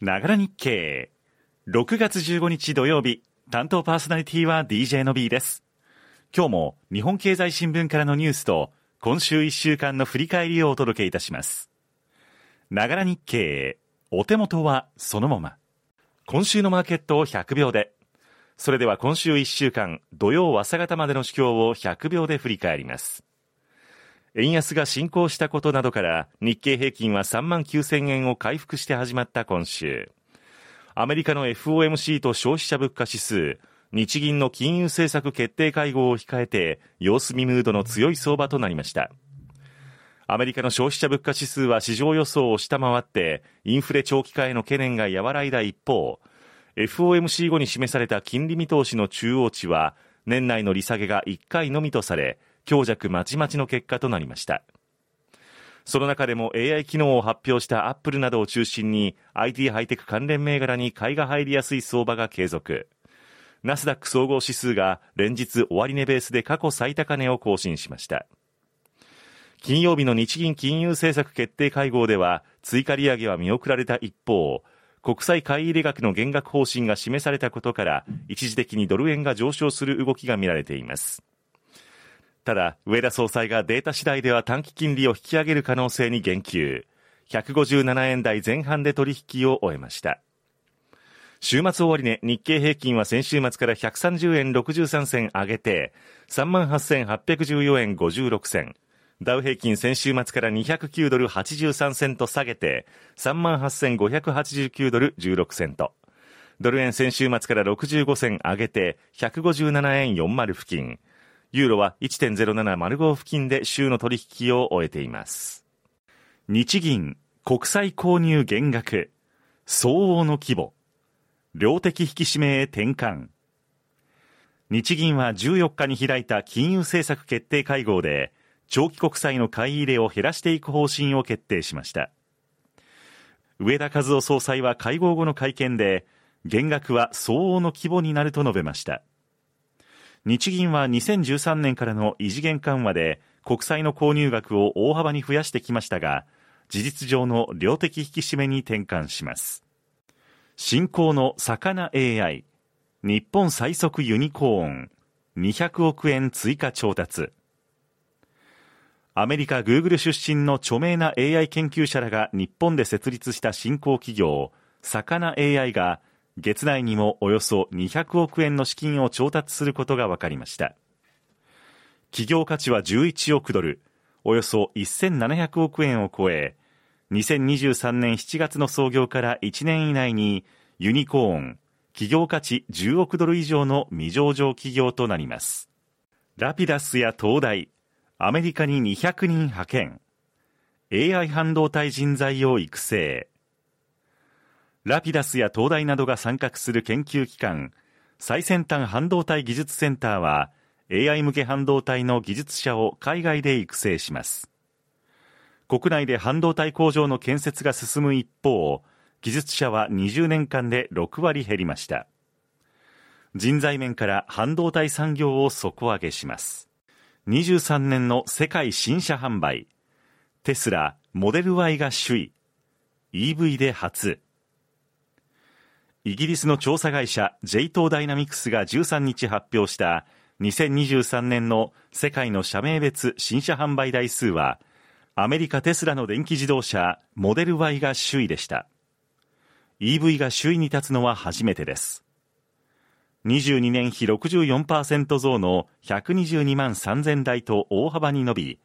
ながら日経。6月15日土曜日、担当パーソナリティは DJ の B です。今日も日本経済新聞からのニュースと、今週1週間の振り返りをお届けいたします。ながら日経。お手元はそのまま。今週のマーケットを100秒で。それでは今週1週間、土曜朝方までの主況を100秒で振り返ります。円安が進行したことなどから日経平均は3万9000円を回復して始まった今週。アメリカの FOMC と消費者物価指数、日銀の金融政策決定会合を控えて様子見ムードの強い相場となりました。アメリカの消費者物価指数は市場予想を下回ってインフレ長期化への懸念が和らいだ一方、FOMC 後に示された金利見通しの中央値は年内の利下げが1回のみとされ、強弱まちまちの結果となりました。その中でも AI 機能を発表したアップルなどを中心に IT ハイテク関連銘柄に買いが入りやすい相場が継続。ナスダック総合指数が連日終値ベースで過去最高値を更新しました。金曜日の日銀金融政策決定会合では追加利上げは見送られた一方、国債買い入れ額の減額方針が示されたことから一時的にドル円が上昇する動きが見られています。ただ、上田総裁がデータ次第では短期金利を引き上げる可能性に言及。157円台前半で取引を終えました。週末終値、日経平均は先週末から130円63銭上げて、38,814円56銭。ダウ平均先週末から209ドル83セント下げて、38,589ドル16セント。ドル円先週末から65銭上げて、157円40付近。ユーロは1.0705付近で週の取引を終えています。日銀、国債購入減額、相応の規模、量的引き締めへ転換。日銀は14日に開いた金融政策決定会合で、長期国債の買い入れを減らしていく方針を決定しました。上田和夫総裁は会合後の会見で、減額は相応の規模になると述べました。日銀は2013年からの異次元緩和で国債の購入額を大幅に増やしてきましたが、事実上の量的引き締めに転換します。新興の魚 AI、日本最速ユニコーン、200億円追加調達。アメリカ・グーグル出身の著名な AI 研究者らが日本で設立した新興企業、魚 AI が月内にもおよそ200億円の資金を調達することが分かりました。企業価値は11億ドルおよそ1700億円を超え2023年7月の創業から1年以内にユニコーン企業価値10億ドル以上の未上場企業となります。ラピダスや東大アメリカに200人派遣 AI 半導体人材を育成。ラピダスや東大などが参画する研究機関、最先端半導体技術センターは、AI 向け半導体の技術者を海外で育成します。国内で半導体工場の建設が進む一方、技術者は20年間で6割減りました。人材面から半導体産業を底上げします。23年の世界新車販売、テスラ、モデル Y が首位、EV で初、イギリスの調査会社 J 東ダイナミクスが13日発表した2023年の世界の社名別新車販売台数はアメリカテスラの電気自動車モデル Y が首位でした。EV が首位に立つのは初めてです。22年比64%増の122万3000台と大幅に伸び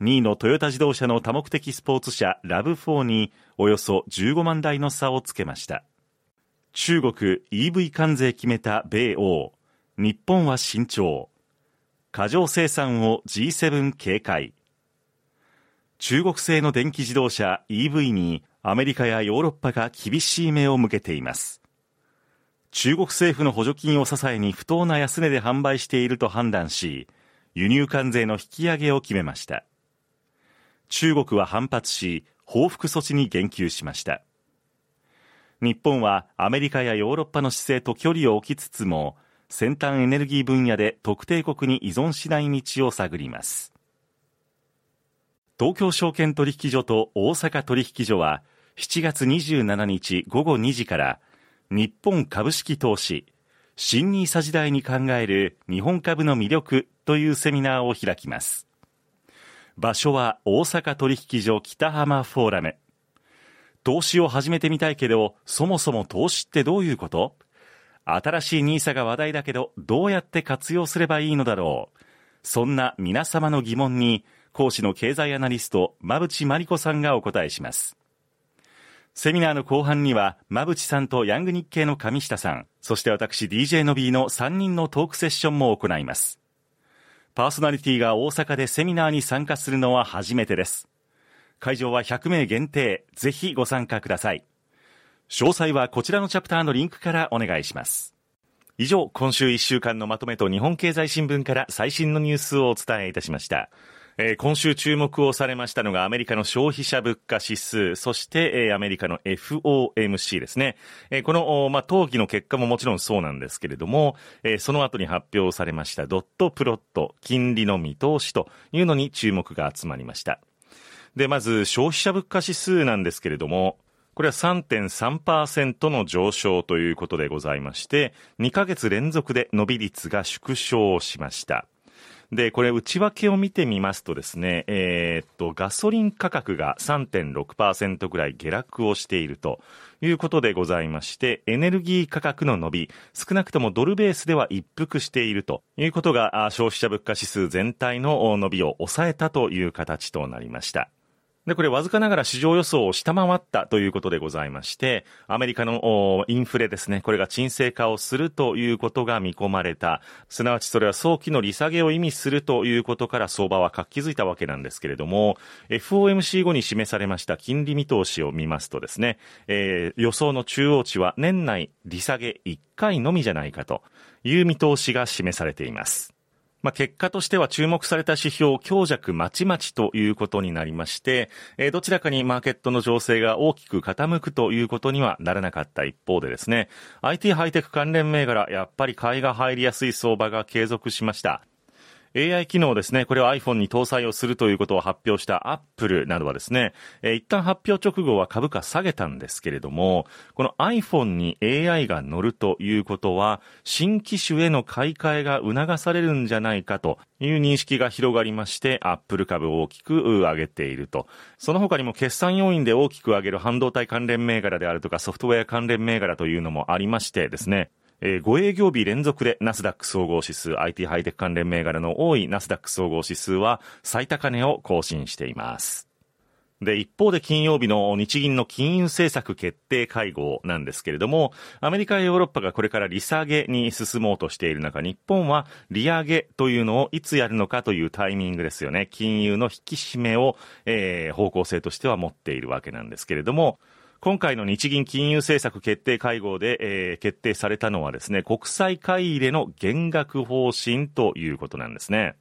2位のトヨタ自動車の多目的スポーツ車ラブ4におよそ15万台の差をつけました。中国 EV 関税決めた米欧。日本は慎重。過剰生産を G7 警戒。中国製の電気自動車 EV にアメリカやヨーロッパが厳しい目を向けています。中国政府の補助金を支えに不当な安値で販売していると判断し輸入関税の引き上げを決めました。中国は反発し報復措置に言及しました。日本はアメリカやヨーロッパの姿勢と距離を置きつつも先端エネルギー分野で特定国に依存しない道を探ります東京証券取引所と大阪取引所は7月27日午後2時から日本株式投資新ニーサ時代に考える日本株の魅力というセミナーを開きます。場所は大阪取引所北浜フォーラム。投資を始めてみたいけど、そもそも投資ってどういうこと？新しいニーサが話題だけど、どうやって活用すればいいのだろう？そんな皆様の疑問に、講師の経済アナリスト、馬淵真理子さんがお答えします。セミナーの後半には、馬淵さんとヤング日経の上下さん、そして私 DJ の B の3人のトークセッションも行います。パーソナリティが大阪でセミナーに参加するのは初めてです。会場は100名限定、ぜひご参加ください。詳細はこちらのチャプターのリンクからお願いします。以上、今週1週間のまとめと日本経済新聞から最新のニュースをお伝えいたしました。今週注目をされましたのがアメリカの消費者物価指数、そして、アメリカの FOMC ですね。この、まあ、討議の結果ももちろんそうなんですけれども、その後に発表されましたドットプロット、金利の見通しというのに注目が集まりました。で、まず消費者物価指数なんですけれども、これは3.3%の上昇ということでございまして、2ヶ月連続で伸び率が縮小しました。で、これ内訳を見てみますとですね、えー、っと、ガソリン価格が3.6%ぐらい下落をしているということでございまして、エネルギー価格の伸び、少なくともドルベースでは一服しているということが、消費者物価指数全体の伸びを抑えたという形となりました。で、これわずかながら市場予想を下回ったということでございまして、アメリカのインフレですね、これが沈静化をするということが見込まれた。すなわちそれは早期の利下げを意味するということから相場は活気づいたわけなんですけれども、FOMC 後に示されました金利見通しを見ますとですね、えー、予想の中央値は年内利下げ1回のみじゃないかという見通しが示されています。まあ、結果としては注目された指標強弱まちまちということになりまして、えー、どちらかにマーケットの情勢が大きく傾くということにはならなかった一方でですね、IT ハイテク関連銘柄、やっぱり買いが入りやすい相場が継続しました。AI 機能ですね、これを iPhone に搭載をするということを発表した Apple などはですね、えー、一旦発表直後は株価下げたんですけれども、この iPhone に AI が乗るということは、新機種への買い替えが促されるんじゃないかという認識が広がりまして、Apple 株を大きく上げていると。その他にも決算要因で大きく上げる半導体関連銘柄であるとかソフトウェア関連銘柄というのもありましてですね、えー、5営業日連続でナスダック総合指数 IT ハイテク関連銘柄の多いナスダック総合指数は最高値を更新しています。で、一方で金曜日の日銀の金融政策決定会合なんですけれども、アメリカやヨーロッパがこれから利下げに進もうとしている中、日本は利上げというのをいつやるのかというタイミングですよね。金融の引き締めを、えー、方向性としては持っているわけなんですけれども、今回の日銀金融政策決定会合で、えー、決定されたのはですね、国債買い入れの減額方針ということなんですね。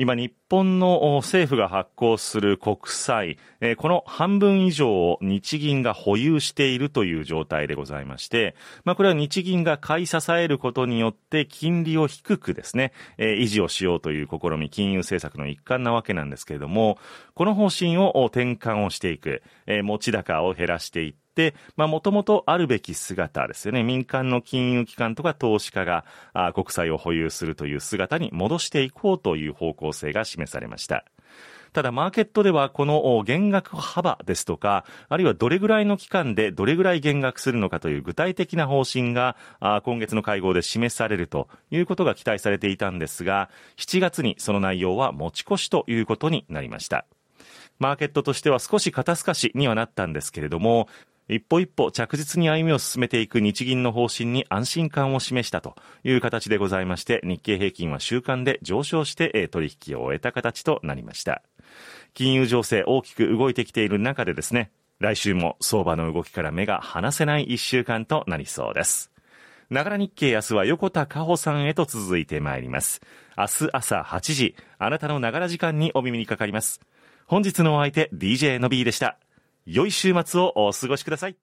今日本の政府が発行する国債、この半分以上を日銀が保有しているという状態でございまして、まあこれは日銀が買い支えることによって金利を低くですね、維持をしようという試み、金融政策の一環なわけなんですけれども、この方針を転換をしていく、持ち高を減らしていって、まあ、もともとあるべき姿ですよね。民間の金融機関とか投資家があ国債を保有するという姿に戻していこうという方向性が示されました。ただマーケットではこの減額幅ですとか、あるいはどれぐらいの期間でどれぐらい減額するのかという具体的な方針が今月の会合で示されるということが期待されていたんですが、7月にその内容は持ち越しということになりました。マーケットとしては少し肩透かしにはなったんですけれども、一歩一歩着実に歩みを進めていく日銀の方針に安心感を示したという形でございまして、日経平均は週間で上昇して取引を終えた形となりました。金融情勢大きく動いてきている中でですね、来週も相場の動きから目が離せない一週間となりそうです。ながら日経明日は横田加穂さんへと続いてまいります。明日朝8時、あなたのながら時間にお耳にかかります。本日のお相手、DJ の B でした。良い週末をお過ごしください。